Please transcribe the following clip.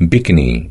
bikini.